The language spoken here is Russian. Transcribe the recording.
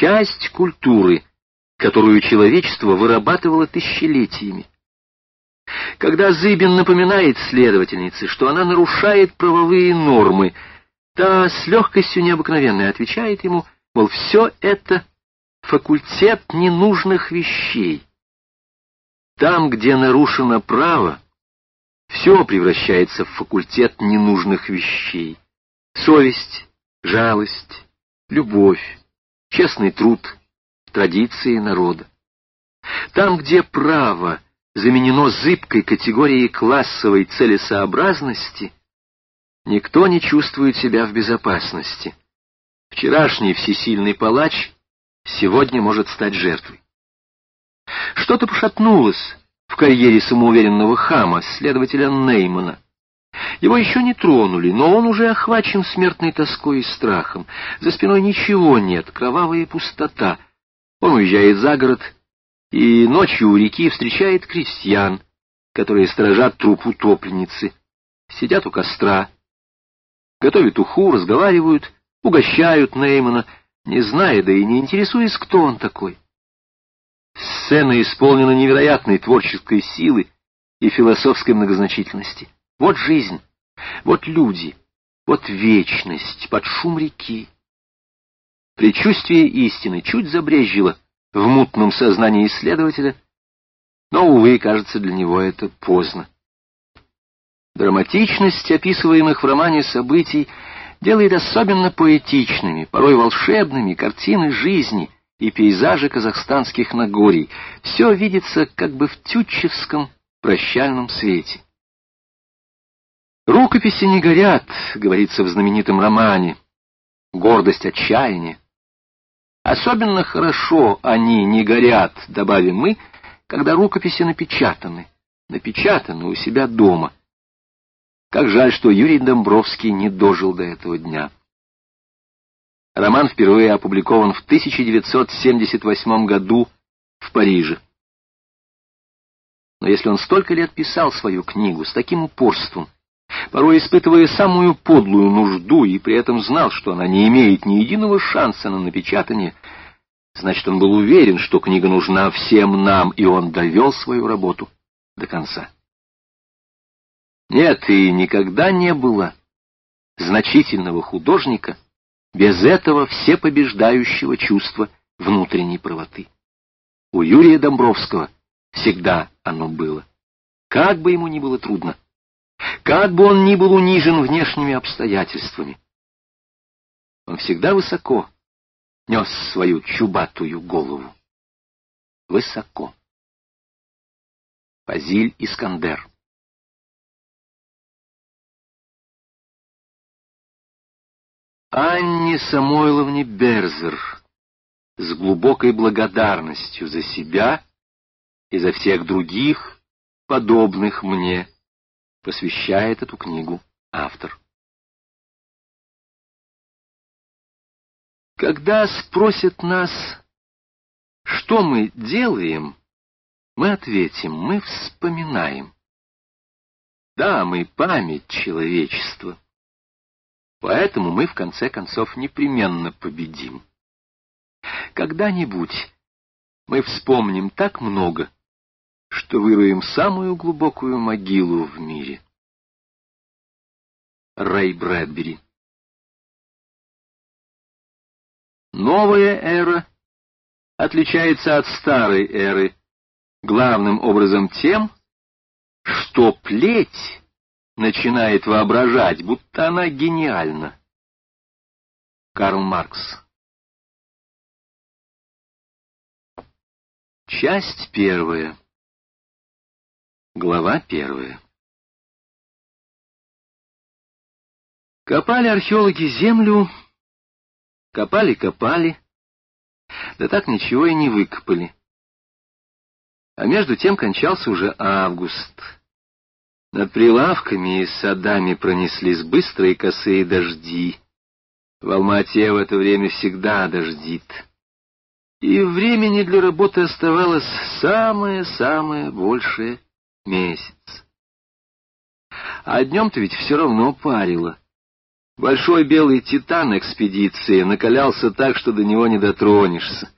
часть культуры, которую человечество вырабатывало тысячелетиями. Когда Зыбин напоминает следовательнице, что она нарушает правовые нормы, та с легкостью необыкновенной отвечает ему, мол, все это факультет ненужных вещей. Там, где нарушено право, все превращается в факультет ненужных вещей. Совесть, жалость, любовь, честный труд, традиции народа. Там, где право заменено зыбкой категорией классовой целесообразности, никто не чувствует себя в безопасности. Вчерашний всесильный палач сегодня может стать жертвой. Что-то пошатнулось в карьере самоуверенного хама, следователя Неймана. Его еще не тронули, но он уже охвачен смертной тоской и страхом. За спиной ничего нет, кровавая пустота. Он уезжает за город и ночью у реки встречает крестьян, которые сторожат труп утопленницы, сидят у костра, готовят уху, разговаривают, угощают Неймана, не зная, да и не интересуясь, кто он такой. Сцена исполнена невероятной творческой силы и философской многозначительности. Вот жизнь, вот люди, вот вечность под шум реки. Предчувствие истины чуть забрежило в мутном сознании исследователя, но, увы, кажется, для него это поздно. Драматичность описываемых в романе событий делает особенно поэтичными, порой волшебными картины жизни и пейзажи казахстанских Нагорий. Все видится как бы в тютчевском прощальном свете. «Рукописи не горят», — говорится в знаменитом романе, «гордость отчаяния». Особенно хорошо они не горят, добавим мы, когда рукописи напечатаны, напечатаны у себя дома. Как жаль, что Юрий Домбровский не дожил до этого дня. Роман впервые опубликован в 1978 году в Париже. Но если он столько лет писал свою книгу с таким упорством, порой испытывая самую подлую нужду и при этом знал, что она не имеет ни единого шанса на напечатание, значит, он был уверен, что книга нужна всем нам, и он довел свою работу до конца. Нет, и никогда не было значительного художника без этого всепобеждающего чувства внутренней правоты. У Юрия Домбровского всегда оно было. Как бы ему ни было трудно, как бы он ни был унижен внешними обстоятельствами. Он всегда высоко нес свою чубатую голову. Высоко. Фазиль Искандер Анне Самойловне Берзер с глубокой благодарностью за себя и за всех других, подобных мне, посвящает эту книгу автор. Когда спросят нас, что мы делаем, мы ответим, мы вспоминаем. Да, мы память человечества. Поэтому мы, в конце концов, непременно победим. Когда-нибудь мы вспомним так много, что выроем самую глубокую могилу в мире. Рэй Брэдбери Новая эра отличается от старой эры главным образом тем, что плеть начинает воображать, будто она гениальна. Карл Маркс Часть первая Глава первая Копали археологи землю, копали-копали, да так ничего и не выкопали. А между тем кончался уже август. Над прилавками и садами пронеслись быстрые косые дожди. В Алмате в это время всегда дождит. И времени для работы оставалось самое-самое большее месяц. А днем-то ведь все равно парило. Большой белый титан экспедиции накалялся так, что до него не дотронешься.